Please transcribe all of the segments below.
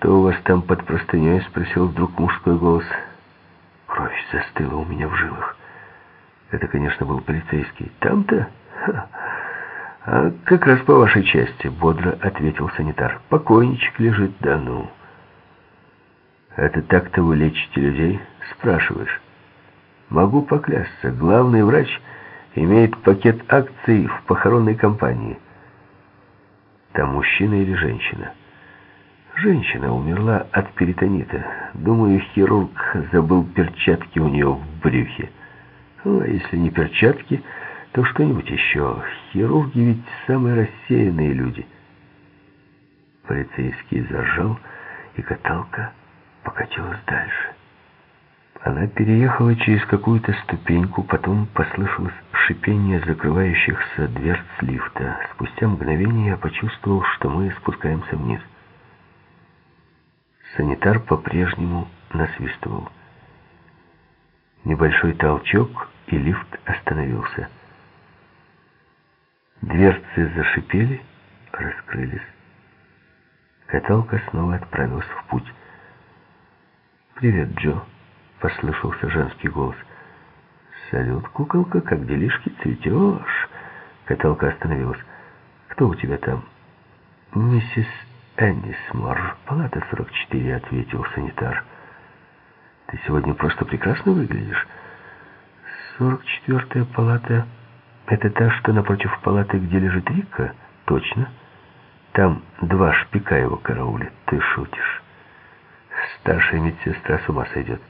«Что у вас там под простыней?» — спросил вдруг мужской голос. Кровь застыла у меня в жилах. Это, конечно, был полицейский. «Там-то?» «А как раз по вашей части», — бодро ответил санитар. «Покойничек лежит, да ну». «Это так-то вы лечите людей?» — спрашиваешь. «Могу поклясться. Главный врач имеет пакет акций в похоронной компании». «Там мужчина или женщина?» «Женщина умерла от перитонита. Думаю, хирург забыл перчатки у нее в брюхе. Ну, а если не перчатки...» то что-нибудь еще. Хирурги ведь самые рассеянные люди. Полицейский заржал, и каталка покатилась дальше. Она переехала через какую-то ступеньку, потом послышалось шипение закрывающихся дверц лифта. Спустя мгновение я почувствовал, что мы спускаемся вниз. Санитар по-прежнему насвистывал. Небольшой толчок, и лифт остановился. Дверцы зашипели, раскрылись. Каталка снова отправилась в путь. «Привет, Джо», — послышался женский голос. «Салют, куколка, как делишки, цветешь?» Каталка остановилась. «Кто у тебя там?» «Миссис Эннисмор, палата 44», — ответил санитар. «Ты сегодня просто прекрасно выглядишь». «Сорок четвертая палата...» Это та, что напротив палаты, где лежит Рика? Точно. Там два шпика его караулят. Ты шутишь. Старшая медсестра с ума сойдет.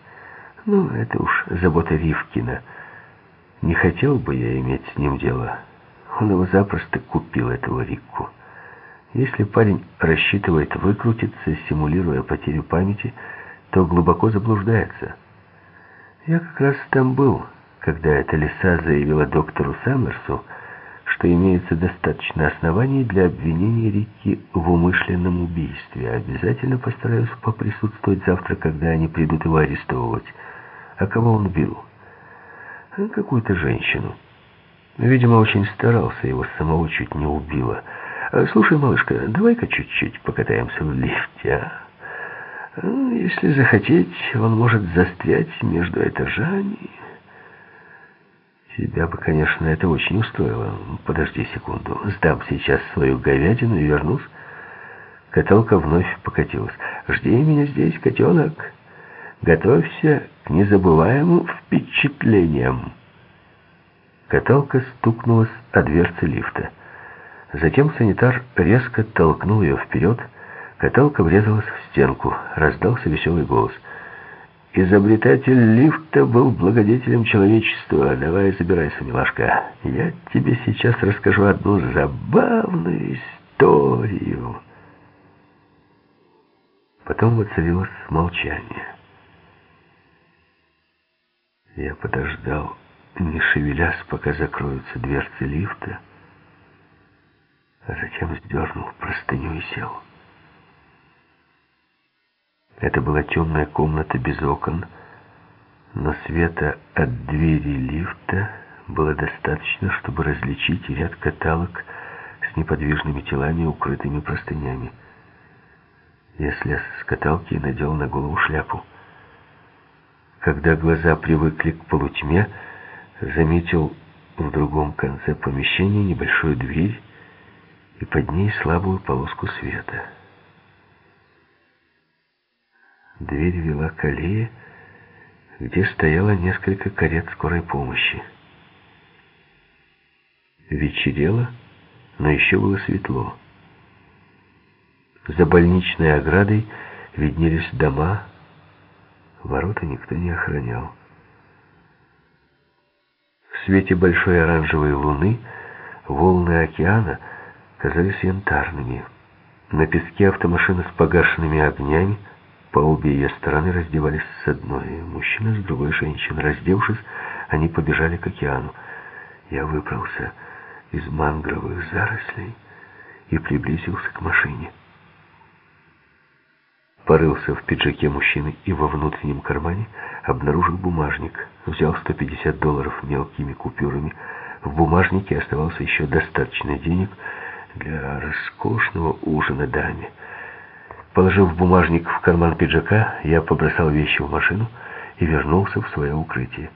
Ну, это уж забота Ривкина. Не хотел бы я иметь с ним дело. Он его запросто купил, этого Рикку. Если парень рассчитывает выкрутиться, симулируя потерю памяти, то глубоко заблуждается. Я как раз там был когда эта лиса заявила доктору Саммерсу, что имеется достаточно оснований для обвинения Рикки в умышленном убийстве. Обязательно постараюсь поприсутствовать завтра, когда они придут его арестовывать. А кого он бил? Какую-то женщину. Видимо, очень старался, его самого чуть не убило. А, слушай, малышка, давай-ка чуть-чуть покатаемся в лифте, а? а? Если захотеть, он может застрять между этажами... Тебя бы, конечно, это очень устроило. Подожди секунду. Сдам сейчас свою говядину и вернусь. Каталка вновь покатилась. Жди меня здесь, котенок. Готовься к незабываемым впечатлениям. Каталка стукнулась о дверцы лифта. Затем санитар резко толкнул ее вперед. Каталка врезалась в стенку. Раздался веселый голос — Изобретатель лифта был благодетелем человечества. Давай забирайся, милашка. Я тебе сейчас расскажу одну забавную историю. Потом воцарилось молчание. Я подождал, не шевелясь, пока закроются дверцы лифта, а затем сдернул простыню и сел. Это была темная комната без окон, но света от двери лифта было достаточно, чтобы различить ряд каталог с неподвижными телами, укрытыми простынями. Я слез с каталки и надел на голову шляпу. Когда глаза привыкли к полутьме, заметил в другом конце помещения небольшую дверь и под ней слабую полоску света. Дверь вела к аллее, где стояло несколько карет скорой помощи. Вечерело, но еще было светло. За больничной оградой виднелись дома, ворота никто не охранял. В свете большой оранжевой луны волны океана казались янтарными. На песке автомашины с погашенными огнями по обе ее стороны раздевались с одной мужчина, с другой женщина. Раздевшись, они побежали к океану. Я выбрался из мангровых зарослей и приблизился к машине. Порылся в пиджаке мужчины и во внутреннем кармане обнаружил бумажник. Взял 150 долларов мелкими купюрами. В бумажнике оставалось еще достаточно денег для роскошного ужина даме. Положив бумажник в карман пиджака, я побросал вещи в машину и вернулся в свое укрытие.